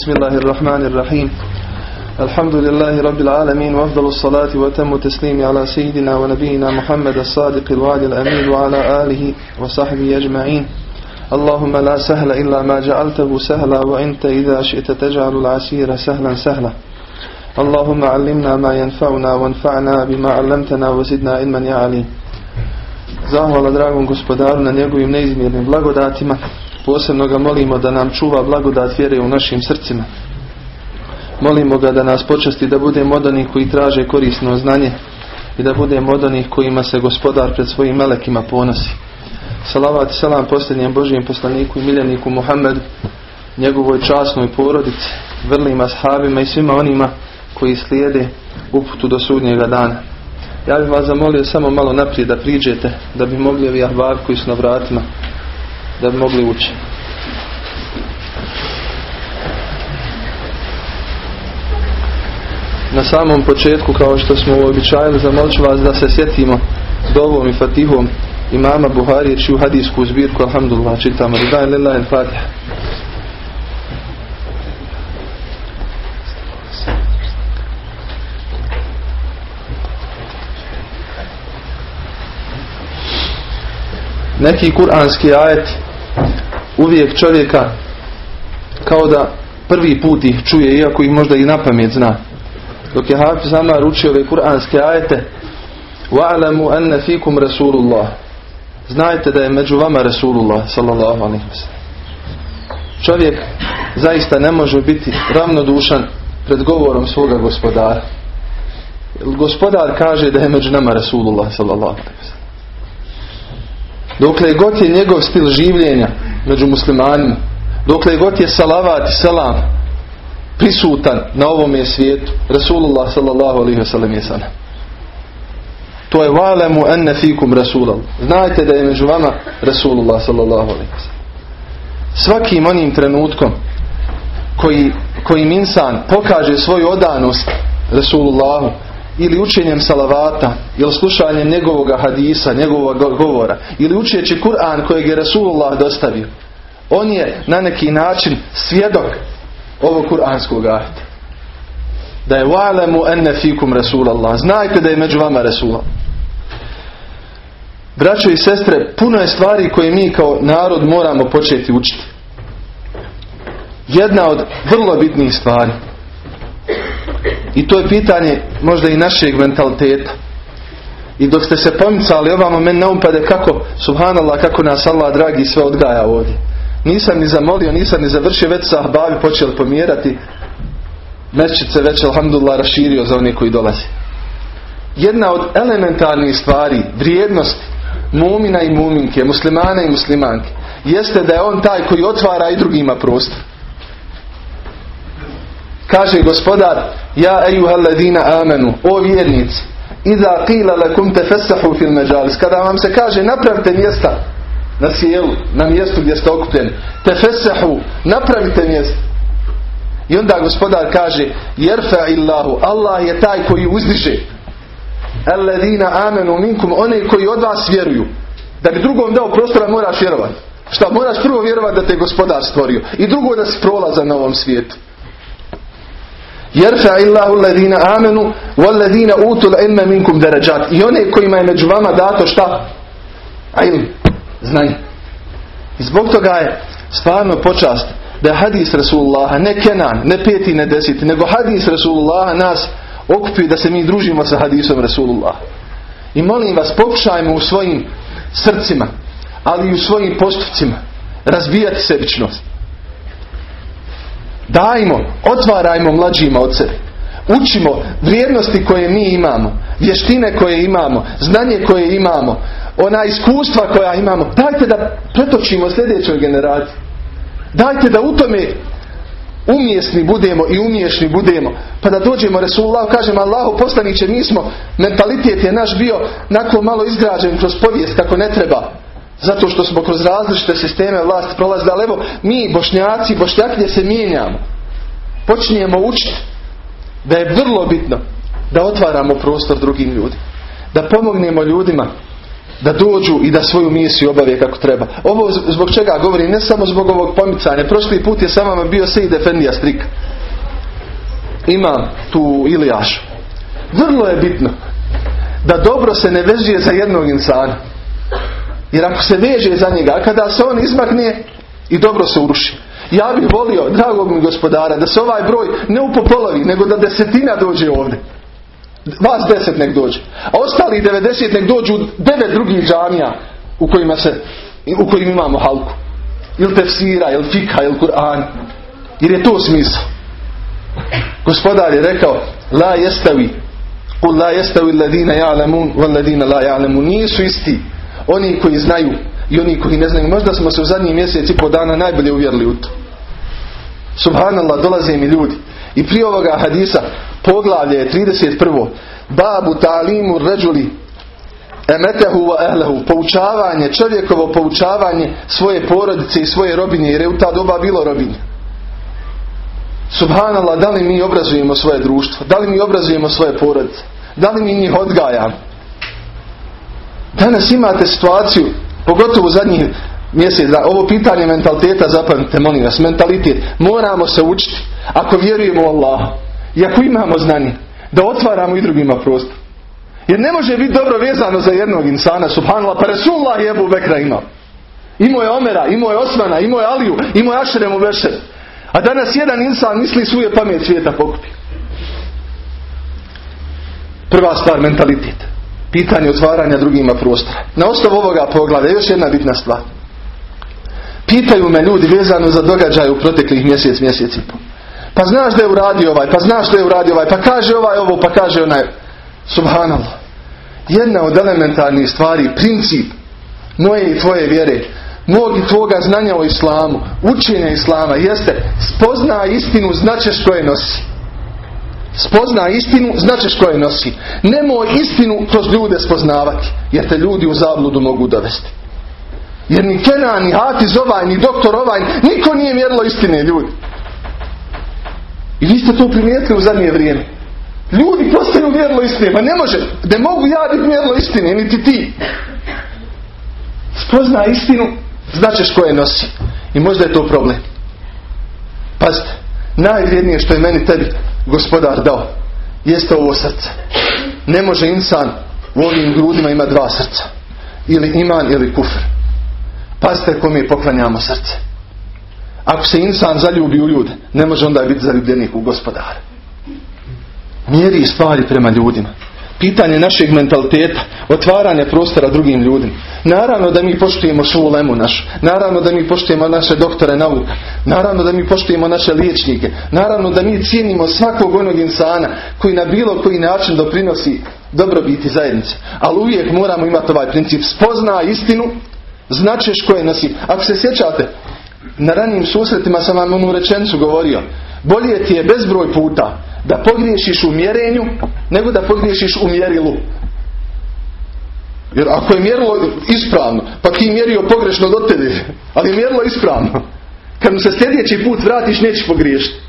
بسم الله الرحمن الرحيم. الحمد لله رب العالمين وأفضل الصلاة وتم تسليم على سيدنا ونبينا محمد الصادق الوعد الأمين وعلى آله وصحبه أجمعين. اللهم لا سهل إلا ما جعلته سهلا وأنت إذا شئت تجعل العسير سهلا سهلا. اللهم علمنا ما ينفعنا وانفعنا بما علمتنا وزدنا علما يا علي Zahvala dragom gospodaru na njegovim neizmjernim blagodatima. Posebno ga molimo da nam čuva blagodat vjere u našim srcima. Molimo ga da nas počasti da budemo od onih koji traže korisno znanje i da budemo od onih kojima se gospodar pred svojim melekima ponosi. Salavat i salam posljednjem Božijem poslaniku i miljeniku Muhammedu, njegovoj časnoj porodici, vrlim ashabima i svima onima koji slijede uputu do sudnjega dana. Ja bih vas zamolio samo malo naprijed da priđete, da bi mogli ovi ahbar koji su na vratima, da bi mogli ući. Na samom početku, kao što smo uobičajili, zamolit vas da se sjetimo dovom i fatihom imama Buharije, čiju hadijsku zbirku, alhamdulillah, čitamo. Ridaj lillahi al-Fatiha. neki kuranski ajet uvijek čovjeka kao da prvi put ih čuje iako ih možda i na pamet zna. Dok je Hafiz Amar učio ove kuranske ajete wa'lamu anna fikum rasulullah. Znajte da je među vama rasulullah sallallahu alaihi čovjek zaista ne može biti ravnodušan pred govorom svoga gospodara. Gospodar kaže da je među nama rasulullah sallallahu alaihi dokle god je njegov stil življenja među muslimanima, dokle god je salavat i salam prisutan na ovome svijetu, Rasulullah sallallahu alaihi wa sallam je sana. To je valemu enne fikum Rasulullah. Znajte da je među vama Rasulullah sallallahu alaihi wa sallam. Svakim onim trenutkom koji, kojim insan pokaže svoju odanost Rasulullahu ili učenjem salavata ili slušanjem njegovog hadisa, njegovog govora ili učeći Kur'an kojeg je Rasulullah dostavio on je na neki način svjedok ovog kuranskog ajta da je wa'lamu enne fikum Rasulallah znajte da je među vama Rasulallah braćo i sestre puno je stvari koje mi kao narod moramo početi učiti. Jedna od vrlo bitnih stvari i to je pitanje možda i našeg mentaliteta. I dok ste se pomicali ovamo meni ne umpade kako, subhanallah, kako nas Allah dragi sve odgaja ovdje. Nisam ni zamolio, nisam ni završio, već sa ahbabi počeli pomjerati. Se već, alhamdulillah, raširio za one koji dolaze. Jedna od elementarnih stvari, vrijednosti mumina i muminke, muslimana i muslimanke, jeste da je on taj koji otvara i drugima prostor. Kaže gospodar, ja ejuhalladina amenu, o vjernici, iza qila lakum tefessahu fil međalis. Kada vam se kaže napravite mjesta na sjelu, na mjestu gdje ste okupljeni, tefessahu, napravite mjesto. I onda gospodar kaže, jerfa illahu, Allah je taj koji uzdiže. Alladina amenu minkum, one koji od vas vjeruju. Da bi drugom dao prostora moraš vjerovati. Šta, moraš prvo vjerovati da te gospodar stvorio. I drugo da si prolazan na ovom svijetu. Jerfa illahu alladhina amenu walladhina utul ilma minkum darajat. I one kojima je među vama dato šta? Ilm, znanje. I zbog toga je stvarno počast da je hadis Rasulullaha, ne Kenan, ne peti, ne deseti, nego hadis Rasulullaha nas okupi da se mi družimo sa hadisom Rasulullah. I molim vas, pokušajmo u svojim srcima, ali i u svojim postupcima razbijati sebičnost. Dajmo, otvarajmo mlađima od sebe. Učimo vrijednosti koje mi imamo, vještine koje imamo, znanje koje imamo, ona iskustva koja imamo. Dajte da pretočimo sljedećoj generaciji. Dajte da u tome umjesni budemo i umješni budemo. Pa da dođemo Resulullah, kažemo Allahu poslaniće, mi smo, mentalitet je naš bio nakon malo izgrađen kroz povijest kako ne treba. Zato što smo kroz različite sisteme vlasti prolazili, ali evo mi bošnjaci, bošnjakinje se mijenjamo. Počinjemo učiti da je vrlo bitno da otvaramo prostor drugim ljudima. Da pomognemo ljudima da dođu i da svoju misiju obave kako treba. Ovo zbog čega govorim, ne samo zbog ovog pomicanja. Prošli put je sa vama bio Sejid Efendija Strik. Imam tu Ilijaš. Vrlo je bitno da dobro se ne vežuje za jednog insana. Jer ako se veže za njega, kada se on izmakne i dobro se uruši. Ja bih volio, dragog mi gospodara, da se ovaj broj ne upopolovi, nego da desetina dođe ovdje. Vas deset nek dođe. A ostali 90 nek dođu devet drugih džamija u kojima, se, u kojima imamo halku. Ili tefsira, ili fika, ili Kur'an. Jer je to smisao. Gospodar je rekao, la jestavi, la jestavi ladina ja'lamun, ladina la ja'lamun. Nisu isti oni koji znaju i oni koji ne znaju. Možda smo se u zadnjih mjesec i po dana najbolje uvjerili u to. Subhanallah, dolaze mi ljudi. I prije ovoga hadisa poglavlje je 31. Babu ta'limu ređuli emetehu wa ehlehu. Poučavanje, čovjekovo poučavanje svoje porodice i svoje robinje. Jer je u ta doba bilo robinje. Subhanallah, da li mi obrazujemo svoje društvo? Da li mi obrazujemo svoje porodice? Da li mi njih odgajamo? Danas imate situaciju, pogotovo u zadnjih mjesec, da ovo pitanje mentaliteta, zapamtite, molim vas, mentalitet, moramo se učiti, ako vjerujemo Allah, i ako imamo znanje, da otvaramo i drugima prostor. Jer ne može biti dobro vezano za jednog insana, subhanallah, pa Resulullah je Ebu Bekra imao. Imao je Omera, imao je Osmana, imao je Aliju, imao je Ašeremu Bešer. A danas jedan insan misli svoje pamet svijeta pokupi. Prva stvar, mentalitet. Pitanje otvaranja drugima prostora. Na osnovu ovoga pogleda još jedna bitna stvar. Pitaju me ljudi vezano za događaj u proteklih mjesec, mjesec i po. Pa znaš da je uradio ovaj, pa znaš da je uradio ovaj, pa kaže ovaj ovo, pa kaže onaj. Subhanallah. Jedna od elementarnih stvari, princip moje i tvoje vjere, mog i tvoga znanja o islamu, učenja islama, jeste spozna istinu, značeš koje nosi. Spozna istinu, značeš koje nosi. Nemoj istinu kroz ljude spoznavati, jer te ljudi u zabludu mogu dovesti. Jer ni Kenan, ni Hafiz ovaj, ni doktor ovaj, niko nije mjerilo istine ljudi. I vi ste to primijetili u zadnje vrijeme. Ljudi postaju mjerilo istine. Pa ne može. Da mogu ja biti mjerilo istine, niti ti. Spozna istinu, značeš koje nosi. I možda je to problem. Pazite, najvrijednije što je meni tebi gospodar dao, jeste ovo srce. Ne može insan u ovim grudima ima dva srca. Ili iman ili kufr. Pazite kome poklanjamo srce. Ako se insan zaljubi u ljude, ne može onda biti zaljubljenik u gospodara. Mjeri stvari prema ljudima. Pitanje našeg mentaliteta, otvaranja prostora drugim ljudima. Naravno da mi poštujemo svu lemu našu. Naravno da mi poštujemo naše doktore nauka. Naravno da mi poštujemo naše liječnike. Naravno da mi cijenimo svakog onog insana koji na bilo koji način doprinosi dobrobiti zajednice. Ali uvijek moramo imati ovaj princip. Spozna istinu, značeš koje nosi. Ako se sjećate, na ranijim susretima sam vam onu rečenicu govorio. Bolje ti je bezbroj puta da pogriješiš u mjerenju nego da pogriješiš u mjerilu. Jer ako je mjerilo ispravno, pa ti mjerio pogrešno do tebe, ali je mjerilo ispravno. Kad mu se sljedeći put vratiš, nećeš pogriješiti.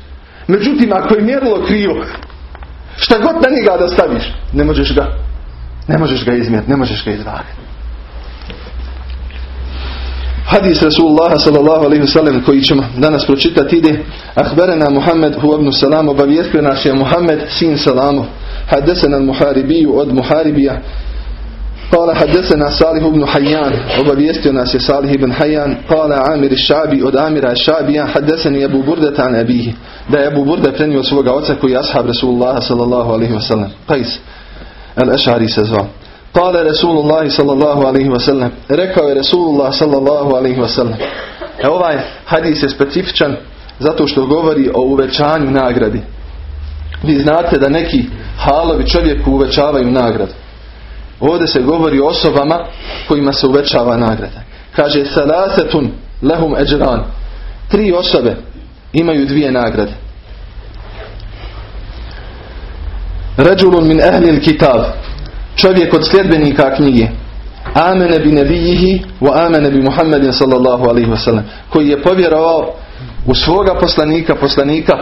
Međutim, ako je mjerilo krivo, šta god na njega da staviš, ne možeš ga, ne možeš ga izmjeriti, ne možeš ga izvagati. Hadis Rasulullah sallallahu alaihi wasallam koji ćemo danas pročitati ide Ahberena Muhammed hu ibn Salam obavijestio nas je Muhammed sin Salamu Hadesena Muharibiju od Muharibija قال حدثنا صالح بن حيان وبيستي ناس صالح بن حيان قال عامر الشعبي od Amira الشعبي حدثني أبو بردة عن أبيه da je Abu Burda prenio svoga oca koji je ashab Rasulullah sallallahu alaihi wasallam Qais al-Ash'ari se zvao Kale Resulullah sallallahu alaihi wasallam. Rekao je Resulullah sallallahu alaihi wasallam. E ovaj hadis je specifičan zato što govori o uvećanju nagradi. Vi znate da neki halovi čovjeku uvećavaju nagradu. Ovdje se govori o osobama kojima se uvećava nagrada. Kaže salasetun lehum eđran. Tri osobe imaju dvije nagrade. Ređulun min ehlil kitab čovjek od sljedbenika knjige amene bi nebijihi wa amene bi Muhammedin sallallahu alaihi wasallam koji je povjerovao u svoga poslanika poslanika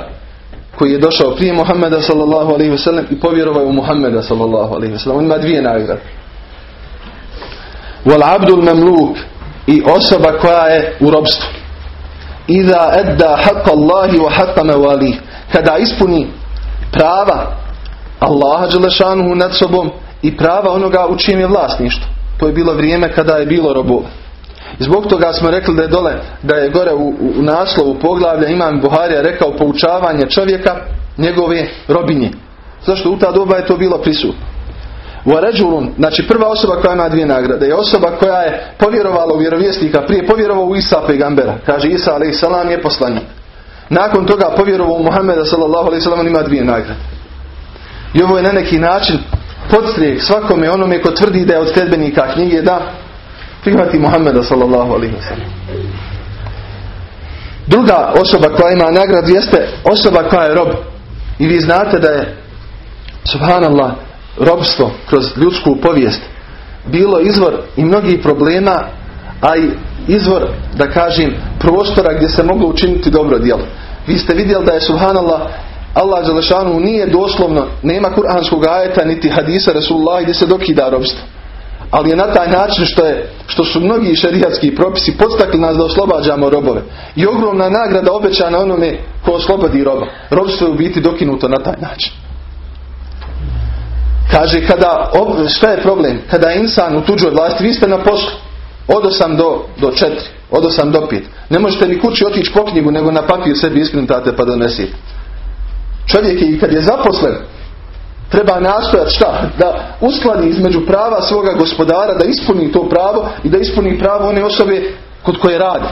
koji je došao prije Muhammeda sallallahu alaihi wasallam i povjerovao u Muhammeda sallallahu alaihi wasallam on ima dvije nagrade Wal abdul memluk i osoba koja je u robstvu. Iza edda haqqa Allahi wa haqqa mawalih. Kada ispuni prava Allaha Đelešanuhu nad sobom i prava onoga u čijem je vlasništvo. To je bilo vrijeme kada je bilo robova. Zbog toga smo rekli da je dole, da je gore u, u naslovu poglavlja Imam Buharija rekao poučavanje čovjeka njegove robinje. Zašto u ta doba je to bilo prisutno. U znači prva osoba koja ima dvije nagrade je osoba koja je povjerovala u vjerovjesnika, prije povjerovao u Isa pegambera. Kaže Isa a.s. je poslanik. Nakon toga povjerovao u Muhammeda sallallahu ima dvije nagrade. I ovo je na neki način podstrijek svakome onome ko tvrdi da je od sljedbenika knjige da prihvati Muhammeda sallallahu alaihi Druga osoba koja ima nagradu jeste osoba koja je rob. I vi znate da je subhanallah robstvo kroz ljudsku povijest bilo izvor i mnogih problema, a i izvor, da kažem, prostora gdje se moglo učiniti dobro djelo. Vi ste vidjeli da je subhanallah Allah Đelešanu nije doslovno, nema kuranskog ajeta niti hadisa Rasulullah gdje se dokida robstvo. Ali je na taj način što, je, što su mnogi šerijatski propisi podstakli nas da oslobađamo robove. I ogromna nagrada obećana onome ko oslobodi roba. Robstvo je u biti dokinuto na taj način. Kaže, kada, šta je problem? Kada je insan u tuđoj vlasti, vi ste na poslu. Od 8 do, do 4, od 8 do 5. Ne možete ni kući otići po knjigu, nego na papir sebi iskrintate pa donesite. Čovjek je i kad je zaposlen, treba nastojati šta? Da uskladi između prava svoga gospodara, da ispuni to pravo i da ispuni pravo one osobe kod koje radi.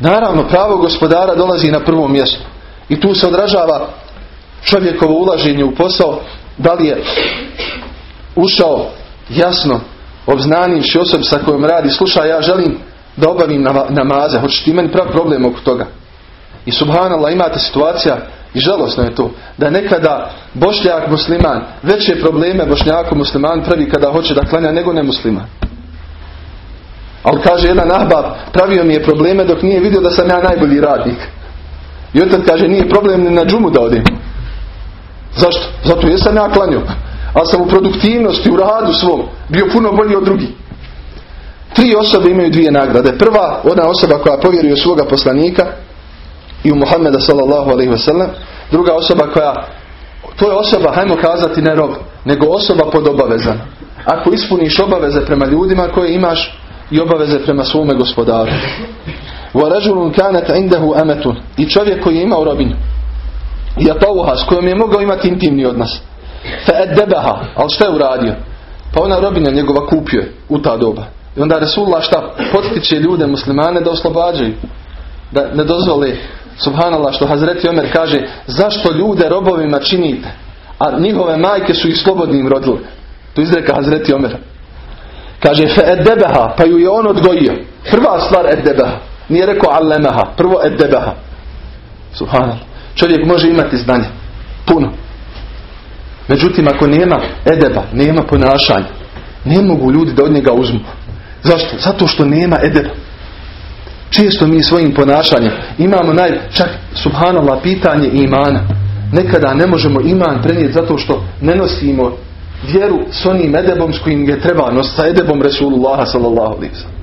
Naravno, pravo gospodara dolazi na prvo mjesto. I tu se odražava čovjekovo ulaženje u posao, da li je ušao jasno obznanivši osob sa kojom radi, slušaj, ja želim da obavim namaze, hoćeš ti meni prav problem oko toga. I subhanallah imate situacija i žalosno je to da nekada bošnjak musliman veće probleme bošnjaku musliman pravi kada hoće da klanja nego ne musliman. Ali kaže jedan ahbab pravio mi je probleme dok nije vidio da sam ja najbolji radnik. I otad kaže nije problem ni na džumu da odim. Zašto? Zato jesam ja klanio. Ali sam u produktivnosti, u radu svom bio puno bolji od drugih. Tri osobe imaju dvije nagrade. Prva, ona osoba koja povjeruje svoga poslanika i u Muhammeda sallallahu alaihi wasallam. Druga osoba koja, to je osoba, hajmo kazati ne rob, nego osoba pod obavezan. Ako ispuniš obaveze prema ljudima koje imaš i obaveze prema svome gospodaru. وَرَجُلٌ كَانَتْ عِنْدَهُ أَمَتٌ I čovjek koji je imao robinju. Jatauha, s kojom je mogao imati intimni odnos. Fe'eddebeha, ali šta je uradio? Pa ona robinja njegova kupio je u ta doba. I onda Resulullah šta? Potiče ljude muslimane da oslobađaju. Da ne dozvole Subhanallah što Hazreti Omer kaže zašto ljude robovima činite? A njihove majke su ih slobodnim rodile. To izreka Hazreti Omer. Kaže fe eddebeha, pa ju je on odgojio. Prva stvar eddebeha. Nije rekao allemeha, prvo eddebeha. Subhanallah. Čovjek može imati znanje. Puno. Međutim, ako nema edeba, nema ponašanja, ne mogu ljudi da od njega uzmu. Zašto? Zato što nema edeba. Često mi svojim ponašanjem imamo naj, čak subhanallah pitanje imana. Nekada ne možemo iman prenijeti zato što ne nosimo vjeru s onim edebom s kojim je treba nositi, sa edebom Resulullah sallallahu alaihi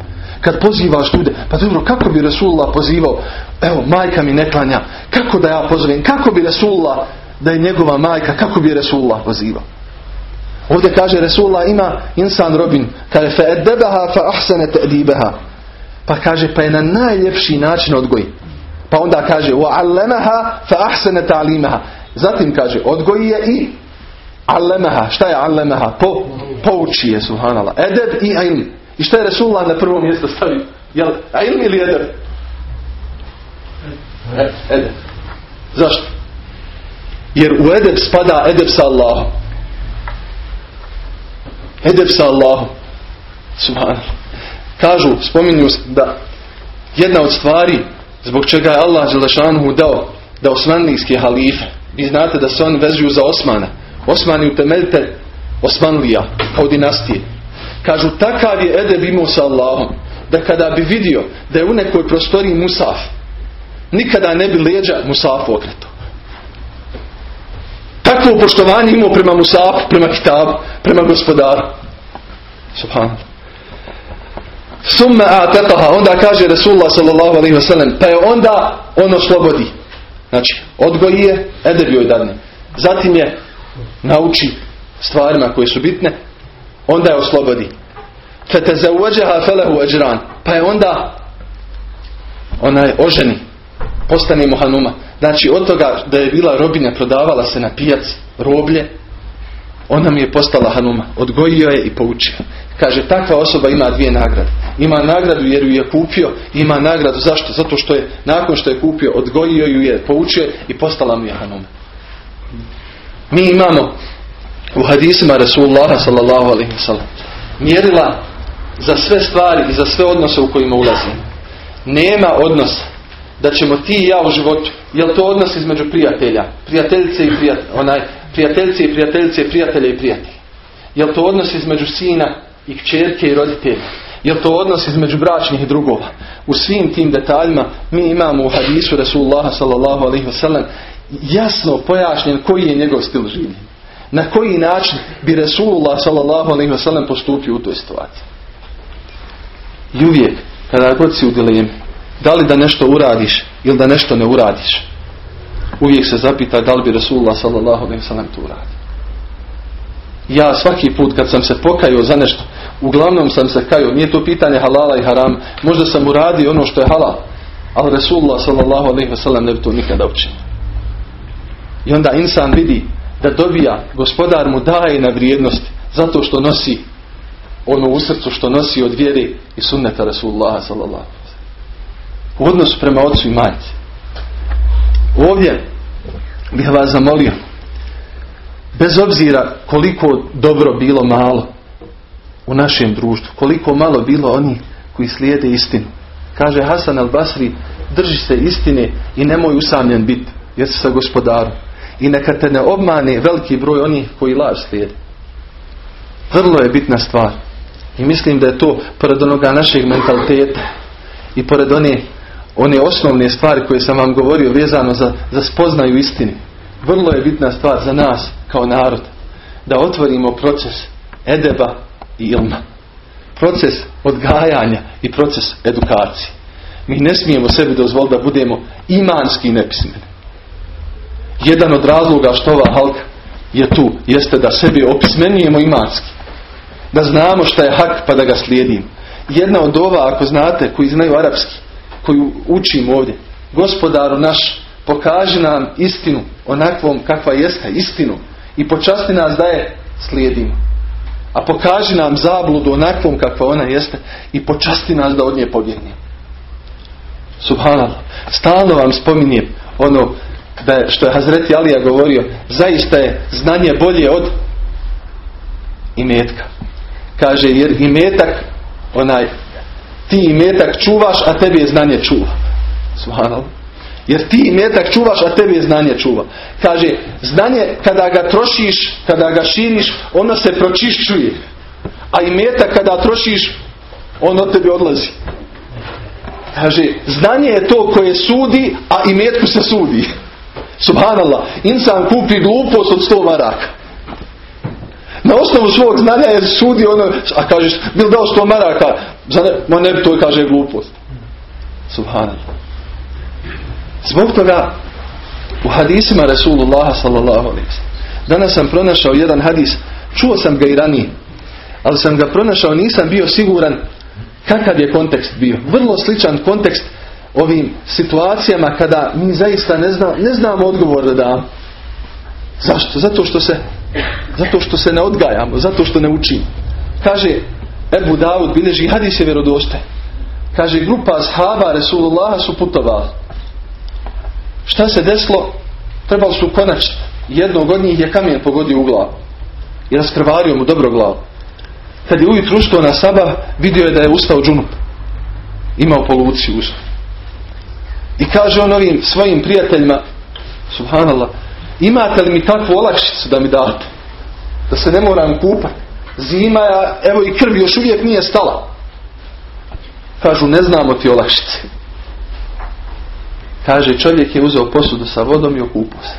kad pozivaš ljude, pa dobro, kako bi Resulullah pozivao, evo, majka mi ne klanja, kako da ja pozovem, kako bi Resulullah, da je njegova majka, kako bi Resulullah pozivao. Ovdje kaže Resulullah ima insan robin, kaže fe fa ahsane te'dibeha. Pa kaže, pa je na najljepši način odgoji. Pa onda kaže, fa ahsane ta'limaha. Zatim kaže, odgoji je i allemaha. Šta je allemaha? Po, pouči je, subhanallah. Edeb i ilm. I šta je Resulullah na prvo mjesto stavio? Jel ilm ili edeb? E, edeb. Zašto? Jer u edeb spada edeb sa Allahom. Edeb sa Allahom. Subhanallah. Kažu, spominju da jedna od stvari zbog čega je Allah Želešanuhu dao da osmanlijski halife, vi znate da se oni vezuju za Osmana. Osmani utemeljite Osmanlija kao dinastije. Kažu, takav je Edeb imao sa Allahom, da kada bi vidio da je u nekoj prostoriji Musaf, nikada ne bi leđa Musafu okreto. Takvo poštovanje imao prema Musafu, prema Kitabu, prema gospodaru. Subhanallah. Summa a'taqaha, onda kaže Rasulullah sallallahu alaihi wasallam, pa je onda ono slobodi. Znači, odgoji je, edeb joj dadne. Zatim je nauči stvarima koje su bitne, onda je oslobodi. Fetezauđeha felehu ajran. Pa je onda onaj oženi, postane mu hanuma. Znači od toga da je bila robinja, prodavala se na pijac, roblje, ona mi je postala hanuma. Odgojio je i poučio. Kaže, takva osoba ima dvije nagrade. Ima nagradu jer ju je kupio, ima nagradu zašto? Zato što je, nakon što je kupio, odgojio ju je, poučio i postala mu je hanuma. Mi imamo u hadisima Rasulullah sallallahu alaihi sallam mjerila za sve stvari i za sve odnose u kojima ulazimo. Nema odnosa da ćemo ti i ja u životu, jel to odnos između prijatelja, prijateljice i prijatelja, onaj, prijateljice i prijateljice, prijatelja i prijatelja. Jel to odnos između sina i kćerke i roditelja? Jel to odnos između bračnih drugova? U svim tim detaljima mi imamo u hadisu Rasulullah sallallahu alaihi wasallam jasno pojašnjen koji je njegov stil življenja. Na koji način bi Rasulullah sallallahu alaihi wasallam postupio u toj situaciji. I uvijek, kada god si u dilemi, da li da nešto uradiš ili da nešto ne uradiš, uvijek se zapita da li bi Rasulullah sallallahu alaihi wasallam to uradio. Ja svaki put kad sam se pokajao za nešto, uglavnom sam se kajao, nije to pitanje halala i haram, možda sam uradio ono što je halal, ali Rasulullah sallallahu ne bi to nikada učinio. I onda insan vidi da dobija, gospodar mu daje na vrijednosti zato što nosi ono u srcu što nosi od vjere i sunneta Rasulullah sallallahu u odnosu prema ocu i majci. Ovdje bih vas zamolio bez obzira koliko dobro bilo malo u našem društvu, koliko malo bilo oni koji slijede istinu. Kaže Hasan al-Basri, drži se istine i nemoj usamljen biti, jer si sa gospodarom. I neka te ne obmane veliki broj onih koji laž slijede. Vrlo je bitna stvar. I mislim da je to pored onoga našeg mentaliteta i pored one, one osnovne stvari koje sam vam govorio vezano za, za spoznaju istine. Vrlo je bitna stvar za nas kao narod da otvorimo proces edeba ilma. Proces odgajanja i proces edukacije. Mi ne smijemo sebi dozvoliti da budemo imanski nepismeni. Jedan od razloga što ova halka je tu, jeste da sebi opismenjujemo imanski. Da znamo šta je hak pa da ga slijedimo. Jedna od ova, ako znate, koji znaju arapski, koju učimo ovdje. Gospodaru naš, pokaži nam istinu onakvom kakva jeste, istinu. I počasti nas da je slijedimo. A pokaži nam zabludu onakvom kakva ona jeste i počasti nas da od nje pobjegnemo. Subhanallah. Stalno vam spominjem ono da je, što je Hazreti Alija govorio, zaista je znanje bolje od imetka. Kaže, jer imetak, onaj, ti imetak čuvaš, a tebi je znanje čuva. Subhanallah. Jer ti imetak čuvaš, a tebi je znanje čuva. Kaže, znanje kada ga trošiš, kada ga širiš, ono se pročišćuje. A imetak kada trošiš, on od tebi odlazi. Kaže, znanje je to koje sudi, a imetku se sudi. Subhanallah, insan kupi glupost od sto maraka. Na osnovu svog znanja je sudi ono, a kažeš, bil dao sto maraka, ma ne bi to kaže glupost. Subhanallah. Zbog toga u hadisima Rasulullah sallallahu alaihi Danas sam pronašao jedan hadis, čuo sam ga i ranije, ali sam ga pronašao, nisam bio siguran kakav je kontekst bio. Vrlo sličan kontekst ovim situacijama kada mi zaista ne, zna, ne znamo odgovor da dam. Zašto? Zato što se zato što se ne odgajamo, zato što ne učimo. Kaže Ebu Davud bilježi hadis je vjerodoste. Kaže grupa ashaba Resulullaha su putovali. Šta se desilo? Trebali su konačno. Jednog od njih je kamen pogodio u glavu. I raskrvario mu dobro glavu. Kad je ujutru ustao na saba, vidio je da je ustao džunup. Imao poluciju ustao. I kaže on ovim svojim prijateljima, subhanallah, imate li mi takvu olakšicu da mi date? Da se ne moram kupati. Zima ja, evo i krv još uvijek nije stala. Kažu, ne znamo ti olakšice. Kaže, čovjek je uzeo posudu sa vodom i okupao se.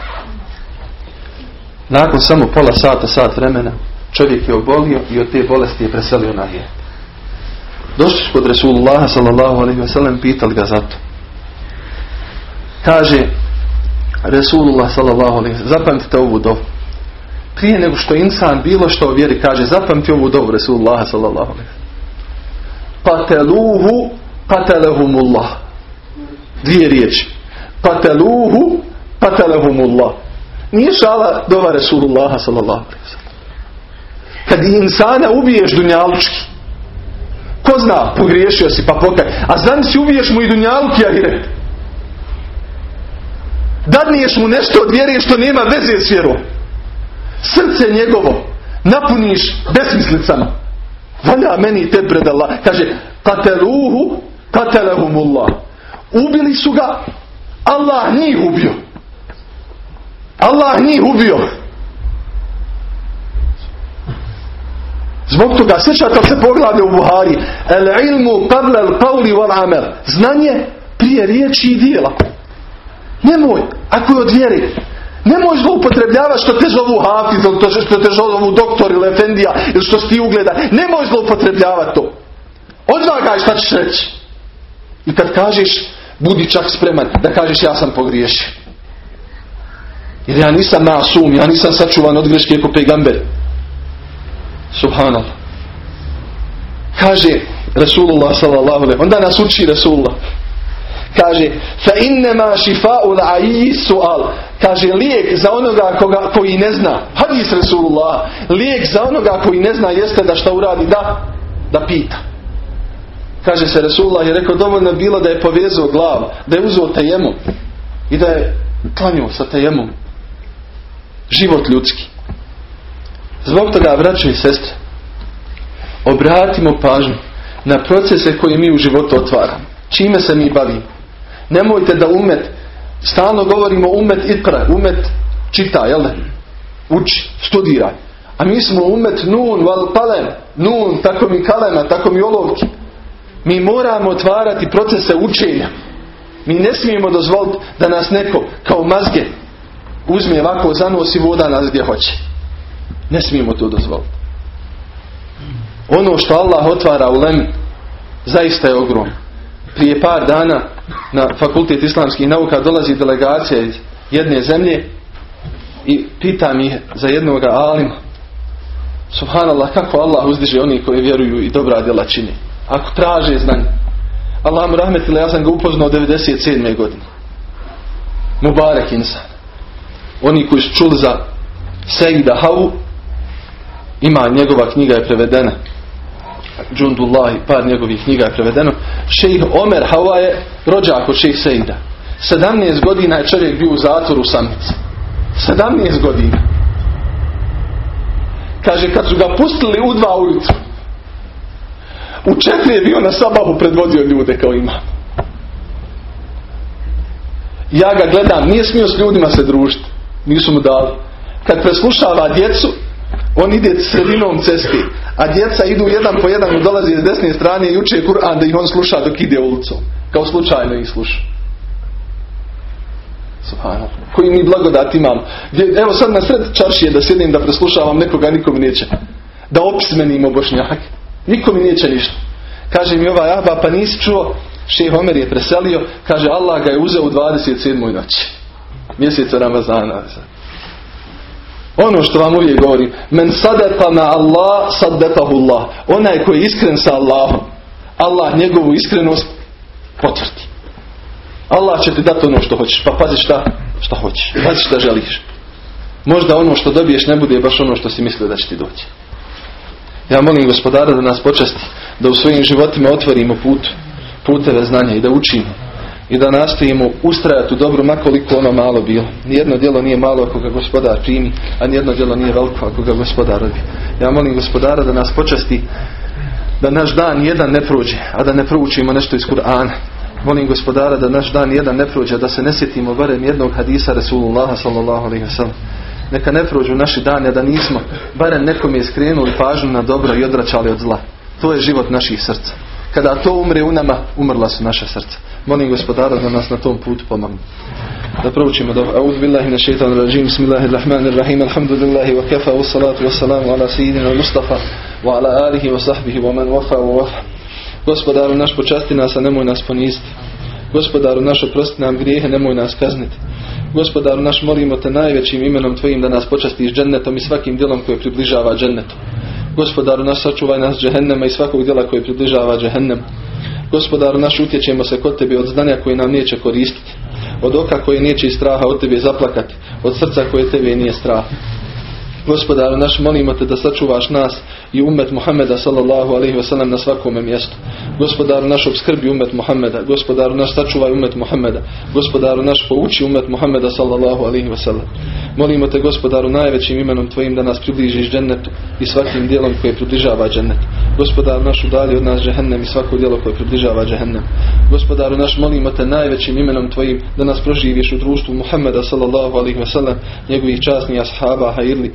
Nakon samo pola sata, sat vremena, čovjek je obolio i od te bolesti je preselio na je. Došli su kod Resulullaha sallallahu alaihi wa sallam pitali ga za to. Kaže Resulullah sallallahu alaihi wa sallam zapamtite ovu dovu. Prije nego što insan bilo što vjeri kaže zapamti ovu dovu Resulullah sallallahu alaihi wa sallam. Pateluhu patelehumullah. Dvije riječi. Pateluhu patelehumullah. Nije šala dova Resulullaha sallallahu. Kad insana ubiješ dunjalučki Ko zna, pogriješio si pa pokaj. A znam si uviješ mu i dunjaluk i ahiret. Dadniješ mu nešto od vjere što nema veze s vjerom. Srce njegovo napuniš besmislicama. Valja meni te pred Allah. Kaže, kateluhu, katelehumullah. Ubili su ga, Allah njih ubio. Allah njih ubio. Zbog toga, sjećate se poglavlja u Buhari, el ilmu qabla al qawli wal amal. Znanje prije riječi i dijela. Nemoj, ako je od vjeri, nemoj zloupotrebljavati što te zovu hafiz, što te zovu doktor ili efendija, ili što ti ugleda. Nemoj zloupotrebljavati to. Odvagaj šta ćeš reći. I kad kažeš, budi čak spreman da kažeš ja sam pogriješio. Jer ja nisam masum, ja nisam sačuvan od greške ko pegamber. Subhanallah. Kaže Rasulullah sallallahu alaihi Onda nas uči Rasulullah. Kaže fa innama šifa'u su'al. Kaže lijek za onoga koga, koji ne zna. Hadis Rasulullah. Lijek za onoga koji ne zna jeste da šta uradi da da pita. Kaže se Rasulullah je rekao dovoljno bilo da je povezao glavu, da je uzeo tajemom i da je klanio sa tajemom. Život ljudski. Zbog toga, braćo sestre, obratimo pažnju na procese koje mi u životu otvaramo. Čime se mi bavimo? Nemojte da umet, stalno govorimo umet ikra, umet čita, jel da? Uči, studiraj. A mi smo umet nun, val palem, nun, tako mi kalema, tako mi olovki. Mi moramo otvarati procese učenja. Mi ne smijemo dozvoliti da nas neko kao mazge uzme ovako za nos i voda nas gdje hoće. Ne smijemo to dozvoliti. Ono što Allah otvara u Lem zaista je ogromno. Prije par dana na fakultet islamskih nauka dolazi delegacija iz jedne zemlje i pita mi za jednog alima Subhanallah, kako Allah uzdiže oni koji vjeruju i dobra djela čini. Ako traže znanje. Allah mu rahmetila, ja sam ga upoznao 97. godine. Mubarek insan. Oni koji su čuli za Sejda Havu ima njegova knjiga je prevedena Džundullah i par njegovih knjiga je prevedeno šejh Omer Hawa je rođak od šejh Sejda 17 godina je čovjek bio u zatvoru samice 17 godina kaže kad su ga pustili u dva ulicu u četiri je bio na sabahu predvodio ljude kao ima ja ga gledam nije smio s ljudima se družiti nisu mu dali kad preslušava djecu on ide sredinom cesti, a djeca idu jedan po jedan, dolazi iz desne strane i uče Kur'an da ih on sluša dok ide ulicom. Kao slučajno ih sluša. Subhanallah. Koji mi blagodat imamo. Evo sad na sred čaršije da sjedim da preslušavam nekoga, niko mi neće. Da opismenimo bošnjak. Niko mi neće ništa. Kaže mi ovaj Aba, pa nisi čuo, šeh Omer je preselio, kaže Allah ga je uzeo u 27. noći. Mjeseca Ramazana. Ono što vam uvijek govorim. Men sadaka na Allah, sadakahu Allah. Onaj koji je iskren sa Allahom. Allah njegovu iskrenost potvrdi. Allah će ti dati ono što hoćeš. Pa pazi šta, šta hoćeš. Pazi šta želiš. Možda ono što dobiješ ne bude baš ono što si mislio da će ti doći. Ja molim gospodara da nas počasti. Da u svojim životima otvorimo put, puteve znanja i da učimo i da nastojimo ustrajati u dobru makoliko ono malo bilo. Nijedno djelo nije malo ako ga gospodar primi, a nijedno djelo nije veliko ako ga gospodar rodi. Ja molim gospodara da nas počasti da naš dan jedan ne prođe, a da ne proučimo nešto iz Kur'ana. Molim gospodara da naš dan jedan ne prođe, da se ne sjetimo barem jednog hadisa Rasulullah sallallahu alaihi wa Neka ne prođu naši dani, a da nismo barem nekom je skrenuli pažnju na dobro i odračali od zla. To je život naših srca. Kada to umre u nama, umrla su naša srca. Molim gospodara da nas na tom putu pomogne. Da proučimo da A'udhu billahi minash shaitanir rajim. Bismillahirrahmanirrahim. Alhamdulillahi wa kafa was salatu was salamu ala sayyidina Mustafa wa ala alihi wa sahbihi wa man wafa wa wafa. Gospodaru naš počasti nas, a nemoj nas poniziti. Gospodaru naš oprosti nam grijehe, nemoj nas kazniti. Gospodaru naš molimo te najvećim imenom Tvojim da nas počastiš džennetom i svakim djelom koje približava džennetu. Gospodaru naš sačuvaj nas džehennema i svakog djela koje približava džehennem. Gospodaru naš utječemo se kod Tebe od znanja koje nam neće koristiti. Od oka koje neće iz straha od Tebe zaplakati. Od srca koje Tebe nije strah. Gospodaru naš molimo te da sačuvaš nas i umet Muhammeda sallallahu alaihi wasallam na svakome mjestu. Gospodaru naš obskrbi umet Muhammeda. Gospodaru naš sačuvaj umet Muhammeda. Gospodaru naš pouči umet Muhammeda sallallahu alaihi wasallam. Molimo te gospodaru najvećim imenom tvojim da nas približiš džennetu i svakim dijelom koje približava džennet. Gospodaru naš udalji od nas džehennem i svako djelo koje približava džehennem. Gospodaru naš molimo te najvećim imenom tvojim da nas proživiš u društvu Muhammeda sallallahu alaihi wasallam, njegovih časnih ashaba, hajirli,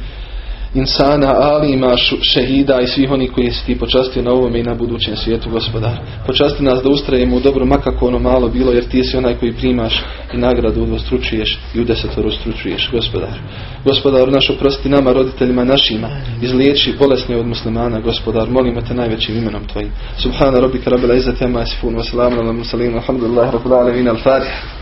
insana, alima, šehida i svih onih koji si ti počastio na ovome i na budućem svijetu, gospodar. Počasti nas da ustrajemo u dobro makako ono malo bilo, jer ti si onaj koji primaš i nagradu udvostručuješ i u desetoro stručuješ, gospodar. Gospodar, naš oprosti nama, roditeljima našima, izliječi bolesne od muslimana, gospodar. Molimo te najvećim imenom tvojim. Subhana rabbika rabbil izzati amma yasifun wa salamun ala mursalin. Alhamdulillah rabbil alamin. Al-Fatiha.